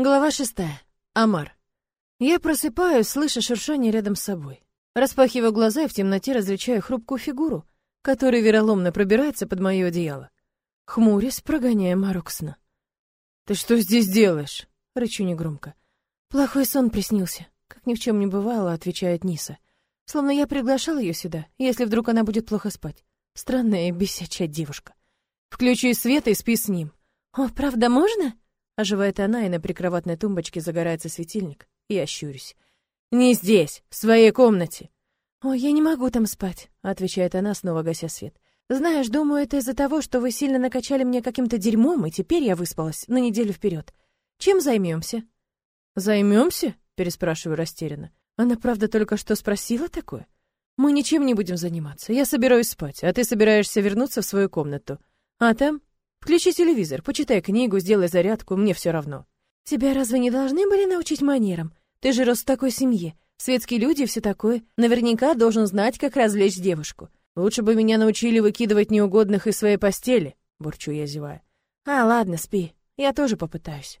Глава шестая. Амар. Я просыпаюсь, слыша шуршание рядом с собой. Распахиваю глаза и в темноте различаю хрупкую фигуру, которая вероломно пробирается под мое одеяло. Хмурясь, прогоняя Марок сна. «Ты что здесь делаешь?» — рычу негромко. «Плохой сон приснился», — как ни в чем не бывало, отвечает Ниса. Словно я приглашал ее сюда, если вдруг она будет плохо спать. Странная и бесячая девушка. Включи свет и спи с ним. «О, правда, можно?» Оживает она, и на прикроватной тумбочке загорается светильник. И ощурюсь. «Не здесь, в своей комнате!» «Ой, я не могу там спать», — отвечает она, снова гася свет. «Знаешь, думаю, это из-за того, что вы сильно накачали мне каким-то дерьмом, и теперь я выспалась на неделю вперед. Чем займемся?» «Займемся?» — переспрашиваю растерянно. Она, правда, только что спросила такое? «Мы ничем не будем заниматься. Я собираюсь спать, а ты собираешься вернуться в свою комнату. А там Включи телевизор, почитай книгу, сделай зарядку, мне все равно. Тебя разве не должны были научить манерам? Ты же рос в такой семье. Светские люди все такое. Наверняка должен знать, как развлечь девушку. Лучше бы меня научили выкидывать неугодных из своей постели, бурчу я, зевая. А, ладно, спи. Я тоже попытаюсь.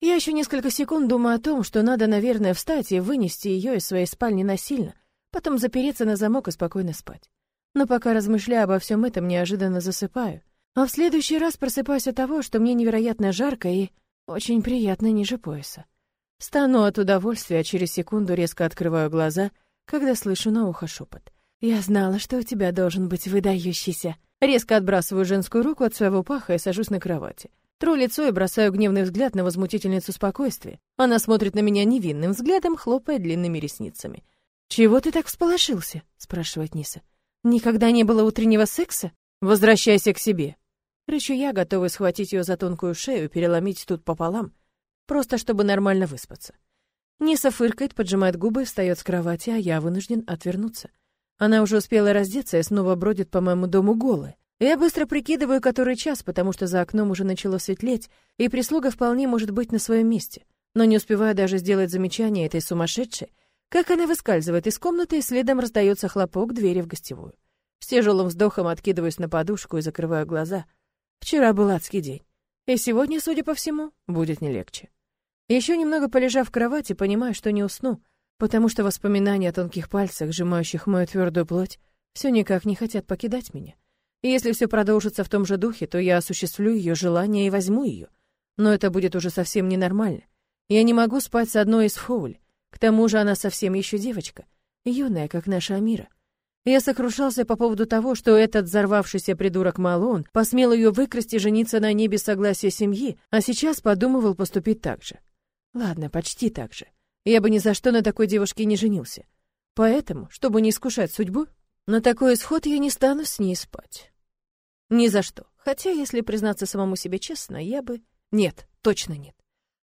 Я еще несколько секунд думаю о том, что надо, наверное, встать и вынести ее из своей спальни насильно, потом запереться на замок и спокойно спать. Но пока размышляю обо всем этом, неожиданно засыпаю. А в следующий раз просыпаюсь от того, что мне невероятно жарко и очень приятно ниже пояса. Стану от удовольствия, а через секунду резко открываю глаза, когда слышу на ухо шепот. «Я знала, что у тебя должен быть выдающийся». Резко отбрасываю женскую руку от своего паха и сажусь на кровати. Тру лицо и бросаю гневный взгляд на возмутительницу спокойствия. Она смотрит на меня невинным взглядом, хлопая длинными ресницами. «Чего ты так всполошился?» — спрашивает Ниса. «Никогда не было утреннего секса? Возвращайся к себе!» Рычу я, готовый схватить ее за тонкую шею переломить тут пополам, просто чтобы нормально выспаться. Ниса фыркает, поджимает губы, встает с кровати, а я вынужден отвернуться. Она уже успела раздеться и снова бродит по моему дому голая. Я быстро прикидываю, который час, потому что за окном уже начало светлеть, и прислуга вполне может быть на своем месте. Но не успеваю даже сделать замечание этой сумасшедшей, как она выскальзывает из комнаты, и следом раздается хлопок двери в гостевую. С тяжелым вздохом откидываюсь на подушку и закрываю глаза — Вчера был адский день. И сегодня, судя по всему, будет не легче. Еще немного полежав в кровати, понимаю, что не усну, потому что воспоминания о тонких пальцах, сжимающих мою твердую плоть, все никак не хотят покидать меня. И если все продолжится в том же духе, то я осуществлю ее желание и возьму ее. Но это будет уже совсем ненормально. Я не могу спать с одной из Фоуль. К тому же она совсем еще девочка, юная, как наша Амира. Я сокрушался по поводу того, что этот взорвавшийся придурок Малон посмел ее выкрасть и жениться на небе согласия семьи, а сейчас подумывал поступить так же. Ладно, почти так же. Я бы ни за что на такой девушке не женился. Поэтому, чтобы не искушать судьбу, на такой исход я не стану с ней спать. Ни за что. Хотя, если признаться самому себе честно, я бы... Нет, точно нет.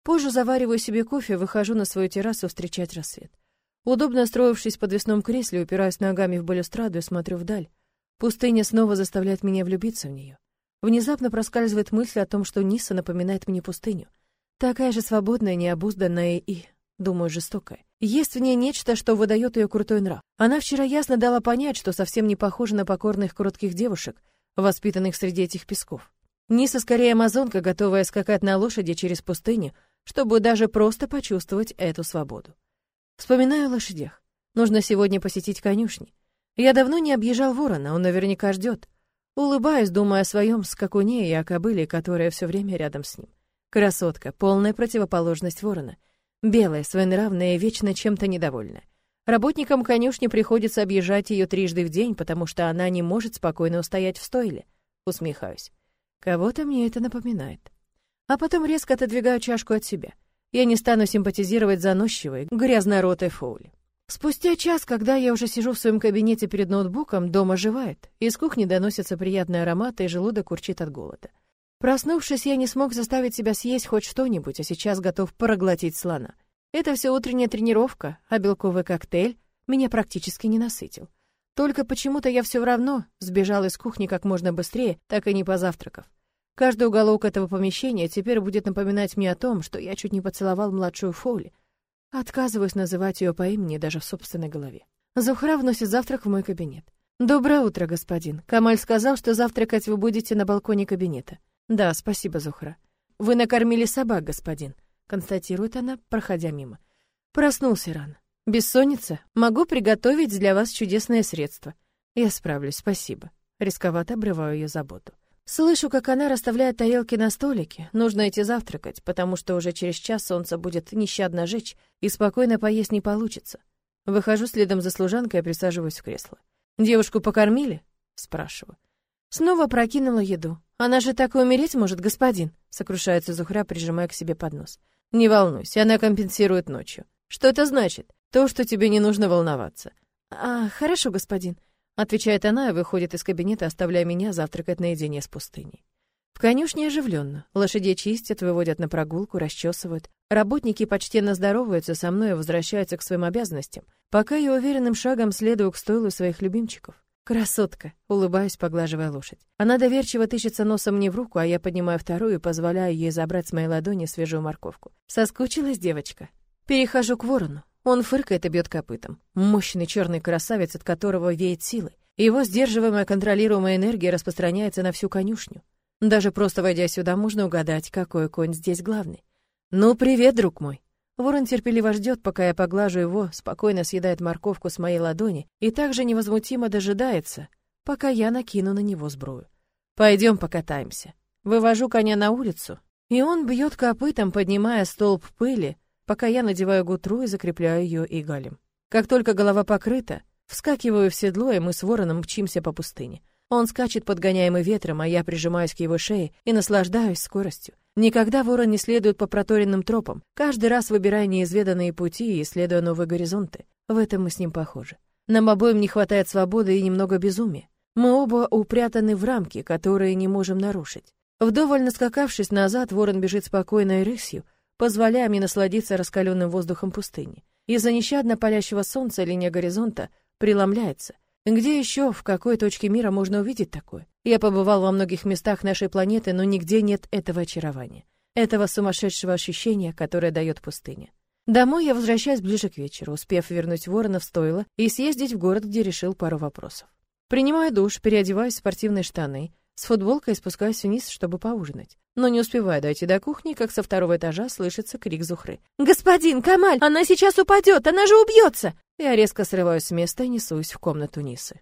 Позже завариваю себе кофе, выхожу на свою террасу встречать рассвет. Удобно устроившись в подвесном кресле, упираюсь ногами в балюстраду и смотрю вдаль. Пустыня снова заставляет меня влюбиться в нее. Внезапно проскальзывает мысль о том, что Ниса напоминает мне пустыню. Такая же свободная, необузданная и, думаю, жестокая. Есть в ней нечто, что выдает ее крутой нрав. Она вчера ясно дала понять, что совсем не похожа на покорных коротких девушек, воспитанных среди этих песков. Ниса скорее амазонка, готовая скакать на лошади через пустыню, чтобы даже просто почувствовать эту свободу. Вспоминаю о лошадях. Нужно сегодня посетить конюшни. Я давно не объезжал ворона, он наверняка ждет. Улыбаюсь, думая о своем скакуне и о кобыле, которая все время рядом с ним. Красотка, полная противоположность ворона. Белая, своенравная и вечно чем-то недовольная. Работникам конюшни приходится объезжать ее трижды в день, потому что она не может спокойно устоять в стойле. Усмехаюсь. Кого-то мне это напоминает. А потом резко отодвигаю чашку от себя — я не стану симпатизировать заносчивой, грязноротой Фоули. Спустя час, когда я уже сижу в своем кабинете перед ноутбуком, дом оживает. Из кухни доносятся приятные ароматы, и желудок урчит от голода. Проснувшись, я не смог заставить себя съесть хоть что-нибудь, а сейчас готов проглотить слона. Это все утренняя тренировка, а белковый коктейль меня практически не насытил. Только почему-то я все равно сбежал из кухни как можно быстрее, так и не позавтракав. Каждый уголок этого помещения теперь будет напоминать мне о том, что я чуть не поцеловал младшую Фоли. Отказываюсь называть ее по имени даже в собственной голове. Зухра вносит завтрак в мой кабинет. «Доброе утро, господин. Камаль сказал, что завтракать вы будете на балконе кабинета». «Да, спасибо, Зухра». «Вы накормили собак, господин». констатирует она, проходя мимо. Проснулся рано. Бессонница? Могу приготовить для вас чудесное средство. Я справлюсь, спасибо. Рисковато обрываю ее заботу. Слышу, как она расставляет тарелки на столике. Нужно идти завтракать, потому что уже через час солнце будет нещадно жечь, и спокойно поесть не получится. Выхожу следом за служанкой и присаживаюсь в кресло. «Девушку покормили?» — спрашиваю. Снова прокинула еду. «Она же так и умереть может, господин!» — сокрушается Зухра, прижимая к себе поднос. «Не волнуйся, она компенсирует ночью. Что это значит? То, что тебе не нужно волноваться». «А, хорошо, господин», — отвечает она и выходит из кабинета, оставляя меня завтракать наедине с пустыней. В конюшне оживленно. Лошадей чистят, выводят на прогулку, расчесывают. Работники почтенно здороваются со мной и возвращаются к своим обязанностям, пока я уверенным шагом следую к стойлу своих любимчиков. «Красотка!» — улыбаюсь, поглаживая лошадь. Она доверчиво тычется носом мне в руку, а я поднимаю вторую и позволяю ей забрать с моей ладони свежую морковку. Соскучилась девочка. Перехожу к ворону. Он фыркает и бьет копытом. Мощный черный красавец, от которого веет силой. Его сдерживаемая контролируемая энергия распространяется на всю конюшню. Даже просто войдя сюда, можно угадать, какой конь здесь главный. «Ну, привет, друг мой!» Ворон терпеливо ждет, пока я поглажу его, спокойно съедает морковку с моей ладони и также невозмутимо дожидается, пока я накину на него сбрую. Пойдем покатаемся. Вывожу коня на улицу, и он бьет копытом, поднимая столб пыли, пока я надеваю гутру и закрепляю ее игалем. Как только голова покрыта, вскакиваю в седло, и мы с вороном мчимся по пустыне. Он скачет, подгоняемый ветром, а я прижимаюсь к его шее и наслаждаюсь скоростью. Никогда ворон не следует по проторенным тропам, каждый раз выбирая неизведанные пути и исследуя новые горизонты. В этом мы с ним похожи. Нам обоим не хватает свободы и немного безумия. Мы оба упрятаны в рамки, которые не можем нарушить. Вдоволь наскакавшись назад, ворон бежит спокойной рысью, позволяя мне насладиться раскаленным воздухом пустыни. Из-за нещадно палящего солнца линия горизонта преломляется — где еще, в какой точке мира можно увидеть такое? Я побывал во многих местах нашей планеты, но нигде нет этого очарования, этого сумасшедшего ощущения, которое дает пустыня. Домой я возвращаюсь ближе к вечеру, успев вернуть ворона в стойло и съездить в город, где решил пару вопросов. Принимаю душ, переодеваюсь в спортивные штаны, с футболкой спускаюсь вниз, чтобы поужинать. Но не успеваю дойти до кухни, как со второго этажа слышится крик Зухры. «Господин, Камаль, она сейчас упадет, она же убьется!» Я резко срываюсь с места и несусь в комнату Нисы.